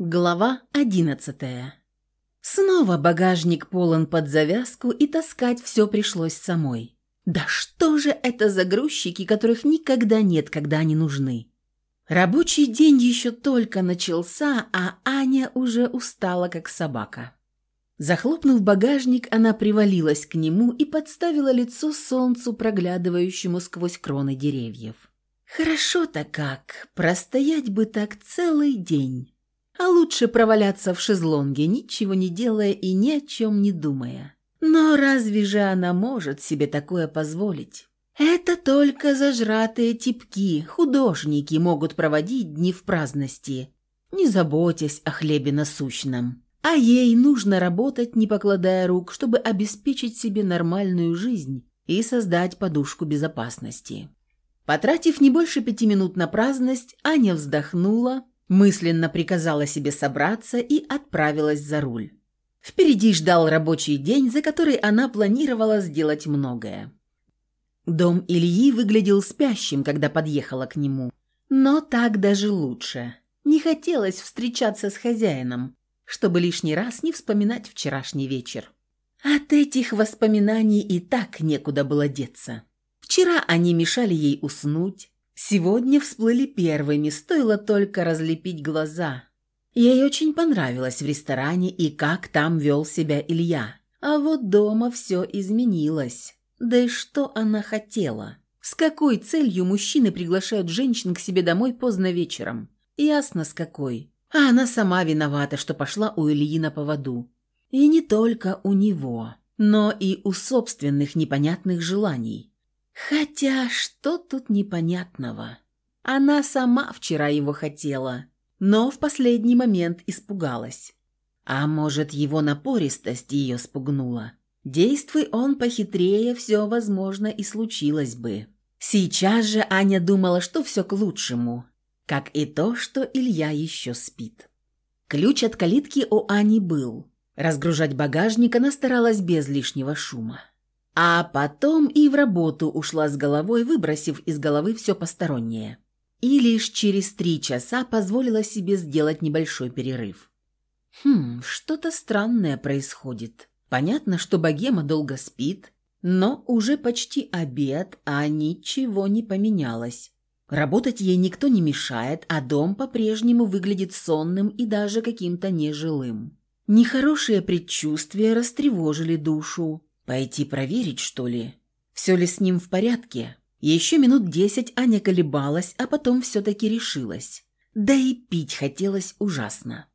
Глава одиннадцатая. Снова багажник полон под завязку, и таскать все пришлось самой. Да что же это за грузчики, которых никогда нет, когда они нужны? Рабочий день еще только начался, а Аня уже устала, как собака. Захлопнув багажник, она привалилась к нему и подставила лицо солнцу, проглядывающему сквозь кроны деревьев. Хорошо-то как, простоять бы так целый день. А лучше проваляться в шезлонге, ничего не делая и ни о чем не думая. Но разве же она может себе такое позволить? Это только зажратые типки, художники могут проводить дни в праздности, не заботясь о хлебе насущном. А ей нужно работать, не покладая рук, чтобы обеспечить себе нормальную жизнь и создать подушку безопасности. Потратив не больше пяти минут на праздность, Аня вздохнула, Мысленно приказала себе собраться и отправилась за руль. Впереди ждал рабочий день, за который она планировала сделать многое. Дом Ильи выглядел спящим, когда подъехала к нему. Но так даже лучше. Не хотелось встречаться с хозяином, чтобы лишний раз не вспоминать вчерашний вечер. От этих воспоминаний и так некуда было деться. Вчера они мешали ей уснуть, Сегодня всплыли первыми, стоило только разлепить глаза. Ей очень понравилось в ресторане и как там вел себя Илья. А вот дома все изменилось. Да и что она хотела? С какой целью мужчины приглашают женщин к себе домой поздно вечером? Ясно, с какой. А она сама виновата, что пошла у Ильи на поводу. И не только у него, но и у собственных непонятных желаний. Хотя, что тут непонятного? Она сама вчера его хотела, но в последний момент испугалась. А может, его напористость ее спугнула? Действуй он похитрее, все, возможно, и случилось бы. Сейчас же Аня думала, что все к лучшему, как и то, что Илья еще спит. Ключ от калитки у Ани был. Разгружать багажник она старалась без лишнего шума. А потом и в работу ушла с головой, выбросив из головы все постороннее. И лишь через три часа позволила себе сделать небольшой перерыв. Хм, что-то странное происходит. Понятно, что богема долго спит, но уже почти обед, а ничего не поменялось. Работать ей никто не мешает, а дом по-прежнему выглядит сонным и даже каким-то нежилым. Нехорошие предчувствия растревожили душу. Пойти проверить, что ли? Все ли с ним в порядке? Еще минут десять Аня колебалась, а потом все-таки решилась. Да и пить хотелось ужасно.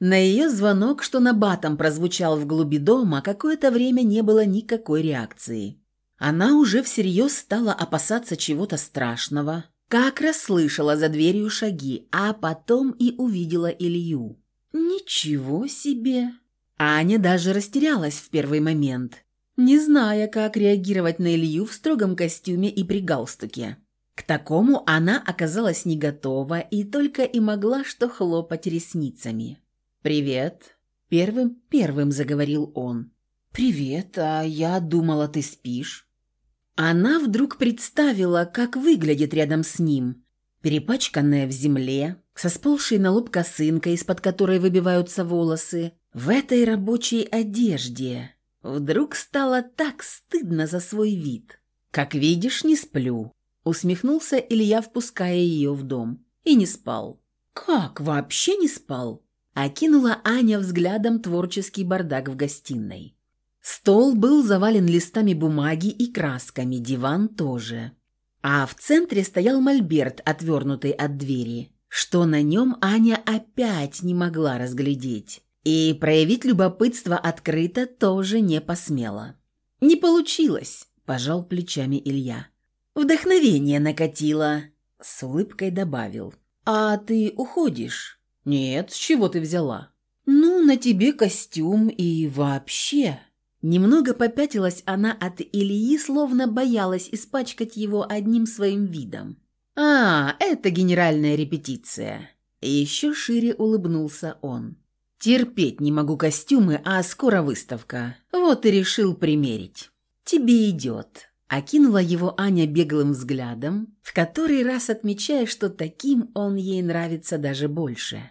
На ее звонок, что на батом прозвучал в глуби дома, какое-то время не было никакой реакции. Она уже всерьез стала опасаться чего-то страшного, как расслышала за дверью шаги, а потом и увидела Илью. «Ничего себе!» Аня даже растерялась в первый момент не зная, как реагировать на Илью в строгом костюме и при галстуке. К такому она оказалась не готова и только и могла что хлопать ресницами. «Привет», — первым первым заговорил он. «Привет, а я думала, ты спишь». Она вдруг представила, как выглядит рядом с ним, перепачканная в земле, со сползшей на лоб косынкой, из-под которой выбиваются волосы, в этой рабочей одежде, Вдруг стало так стыдно за свой вид. «Как видишь, не сплю», — усмехнулся Илья, впуская ее в дом. И не спал. «Как, вообще не спал?» — окинула Аня взглядом творческий бардак в гостиной. Стол был завален листами бумаги и красками, диван тоже. А в центре стоял мольберт, отвернутый от двери, что на нем Аня опять не могла разглядеть. И проявить любопытство открыто тоже не посмела. «Не получилось», – пожал плечами Илья. «Вдохновение накатило», – с улыбкой добавил. «А ты уходишь?» «Нет, с чего ты взяла?» «Ну, на тебе костюм и вообще...» Немного попятилась она от Ильи, словно боялась испачкать его одним своим видом. «А, это генеральная репетиция!» Еще шире улыбнулся он. Терпеть не могу костюмы, а скоро выставка. Вот и решил примерить. Тебе идет. Окинула его Аня беглым взглядом, в который раз отмечая, что таким он ей нравится даже больше.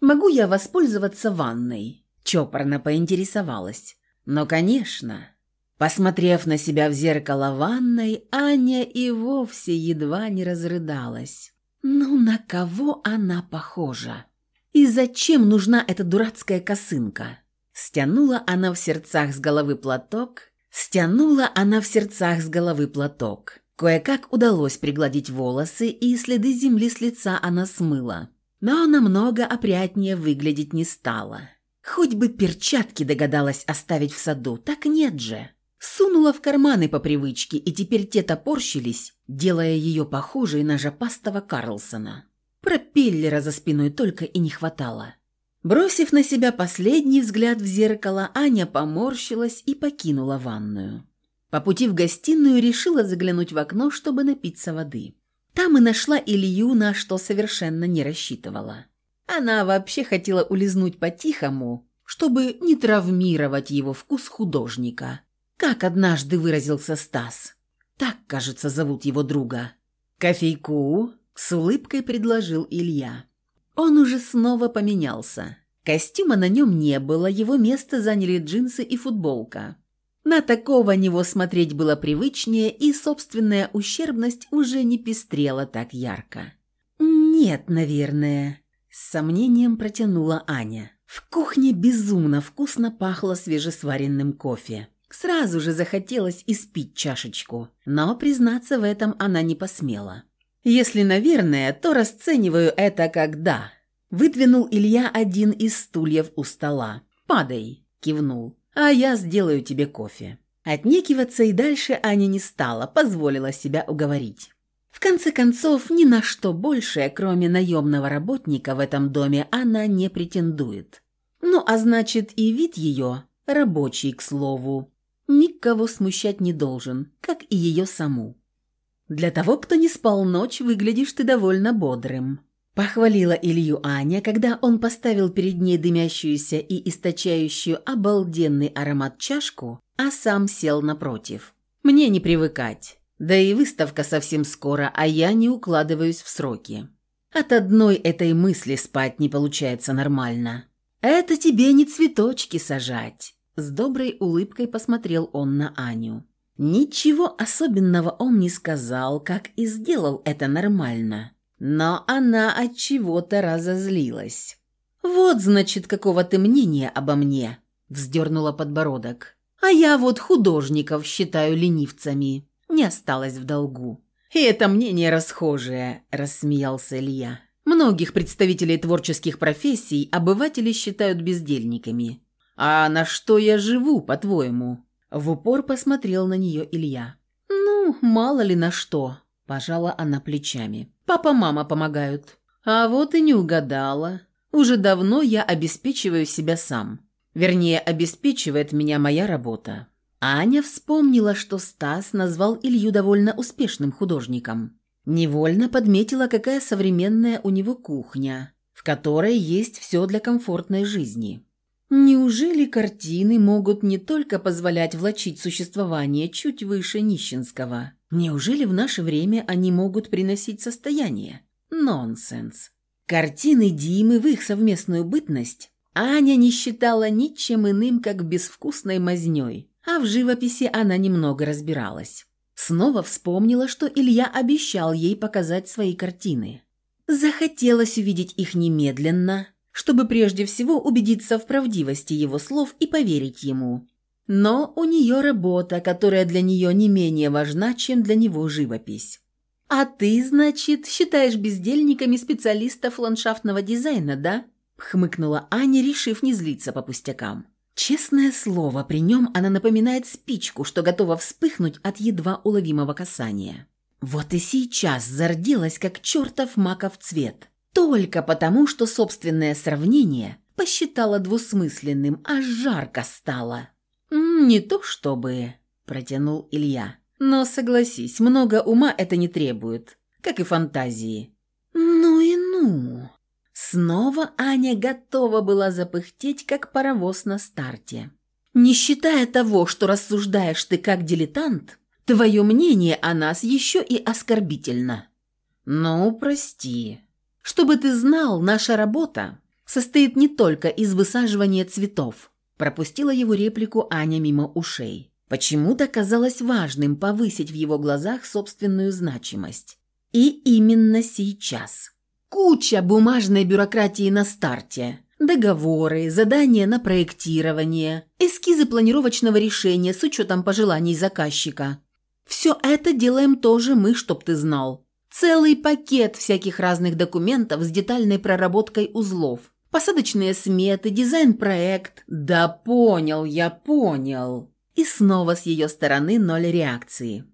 «Могу я воспользоваться ванной?» Чопорно поинтересовалась. «Но, конечно». Посмотрев на себя в зеркало ванной, Аня и вовсе едва не разрыдалась. «Ну, на кого она похожа? И зачем нужна эта дурацкая косынка?» Стянула она в сердцах с головы платок, стянула она в сердцах с головы платок. Кое-как удалось пригладить волосы, и следы земли с лица она смыла. Но намного опрятнее выглядеть не стала. Хоть бы перчатки догадалась оставить в саду, так нет же. Сунула в карманы по привычке, и теперь те топорщились, делая ее похожей на жопастого Карлсона. Пропеллера за спиной только и не хватало. Бросив на себя последний взгляд в зеркало, Аня поморщилась и покинула ванную. По пути в гостиную решила заглянуть в окно, чтобы напиться воды. Там и нашла Илью, на что совершенно не рассчитывала. Она вообще хотела улизнуть по-тихому, чтобы не травмировать его вкус художника. Как однажды выразился Стас. Так, кажется, зовут его друга. «Кофейку?» – с улыбкой предложил Илья. Он уже снова поменялся. Костюма на нем не было, его место заняли джинсы и футболка. На такого него смотреть было привычнее, и собственная ущербность уже не пестрела так ярко. «Нет, наверное», – с сомнением протянула Аня. В кухне безумно вкусно пахло свежесваренным кофе. Сразу же захотелось испить чашечку, но признаться в этом она не посмела. «Если, наверное, то расцениваю это как «да». Выдвинул Илья один из стульев у стола. «Падай», – кивнул а я сделаю тебе кофе». Отнекиваться и дальше Аня не стала, позволила себя уговорить. В конце концов, ни на что большее, кроме наемного работника в этом доме, она не претендует. Ну, а значит, и вид ее, рабочий, к слову, никого смущать не должен, как и ее саму. Для того, кто не спал ночь, выглядишь ты довольно бодрым. Похвалила Илью Аня, когда он поставил перед ней дымящуюся и источающую обалденный аромат чашку, а сам сел напротив. «Мне не привыкать. Да и выставка совсем скоро, а я не укладываюсь в сроки. От одной этой мысли спать не получается нормально. Это тебе не цветочки сажать». С доброй улыбкой посмотрел он на Аню. Ничего особенного он не сказал, как и сделал это нормально. Но она от чего-то разозлилась. «Вот, значит, какого ты мнения обо мне», – вздернула подбородок. «А я вот художников считаю ленивцами. Не осталось в долгу». «И это мнение расхожее», – рассмеялся Илья. «Многих представителей творческих профессий обыватели считают бездельниками. А на что я живу, по-твоему?» В упор посмотрел на нее Илья. «Ну, мало ли на что», – пожала она плечами. Папа-мама помогают. А вот и не угадала. Уже давно я обеспечиваю себя сам. Вернее, обеспечивает меня моя работа. Аня вспомнила, что Стас назвал Илью довольно успешным художником. Невольно подметила, какая современная у него кухня, в которой есть все для комфортной жизни. Неужели картины могут не только позволять влачить существование чуть выше нищенского – Неужели в наше время они могут приносить состояние? Нонсенс. Картины Димы в их совместную бытность Аня не считала ничем иным, как безвкусной мазнёй, а в живописи она немного разбиралась. Снова вспомнила, что Илья обещал ей показать свои картины. Захотелось увидеть их немедленно, чтобы прежде всего убедиться в правдивости его слов и поверить ему. Но у нее работа, которая для нее не менее важна, чем для него живопись. «А ты, значит, считаешь бездельниками специалистов ландшафтного дизайна, да?» – хмыкнула Аня, решив не злиться по пустякам. Честное слово, при нем она напоминает спичку, что готова вспыхнуть от едва уловимого касания. Вот и сейчас зарделась, как чертов маков цвет. Только потому, что собственное сравнение посчитала двусмысленным, а жарко стало. «Не то чтобы», – протянул Илья. «Но согласись, много ума это не требует, как и фантазии». «Ну и ну!» Снова Аня готова была запыхтеть, как паровоз на старте. «Не считая того, что рассуждаешь ты как дилетант, твое мнение о нас еще и оскорбительно». «Ну, прости. Чтобы ты знал, наша работа состоит не только из высаживания цветов. Пропустила его реплику Аня мимо ушей. Почему-то казалось важным повысить в его глазах собственную значимость. И именно сейчас. Куча бумажной бюрократии на старте. Договоры, задания на проектирование, эскизы планировочного решения с учетом пожеланий заказчика. Все это делаем тоже мы, чтоб ты знал. Целый пакет всяких разных документов с детальной проработкой узлов. Посадочные сметы, дизайн-проект. Да понял, я понял. И снова с ее стороны ноль реакции.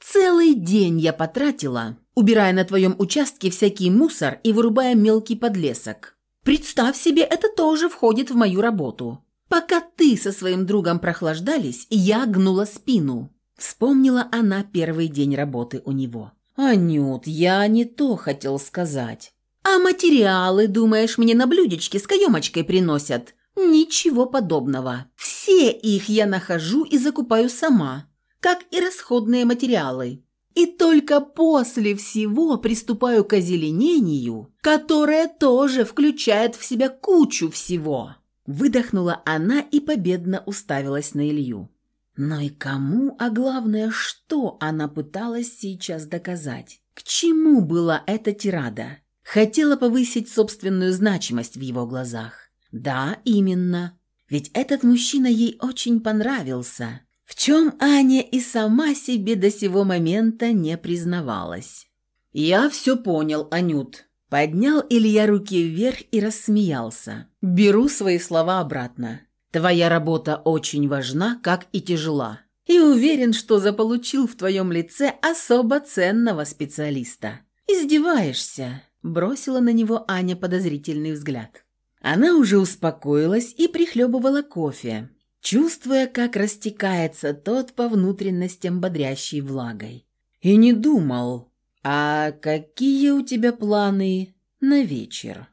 Целый день я потратила, убирая на твоем участке всякий мусор и вырубая мелкий подлесок. Представь себе, это тоже входит в мою работу. Пока ты со своим другом прохлаждались, я гнула спину. Вспомнила она первый день работы у него. «Анют, я не то хотел сказать». «А материалы, думаешь, мне на блюдечке с каемочкой приносят?» «Ничего подобного. Все их я нахожу и закупаю сама, как и расходные материалы. И только после всего приступаю к озеленению, которое тоже включает в себя кучу всего». Выдохнула она и победно уставилась на Илью. Но и кому, а главное, что она пыталась сейчас доказать? К чему была эта тирада? Хотела повысить собственную значимость в его глазах. Да, именно. Ведь этот мужчина ей очень понравился, в чем Аня и сама себе до сего момента не признавалась. «Я все понял, Анют», Поднял Илья руки вверх и рассмеялся. «Беру свои слова обратно. Твоя работа очень важна, как и тяжела. И уверен, что заполучил в твоем лице особо ценного специалиста. Издеваешься?» Бросила на него Аня подозрительный взгляд. Она уже успокоилась и прихлебывала кофе, чувствуя, как растекается тот по внутренностям бодрящей влагой. И не думал, а какие у тебя планы на вечер?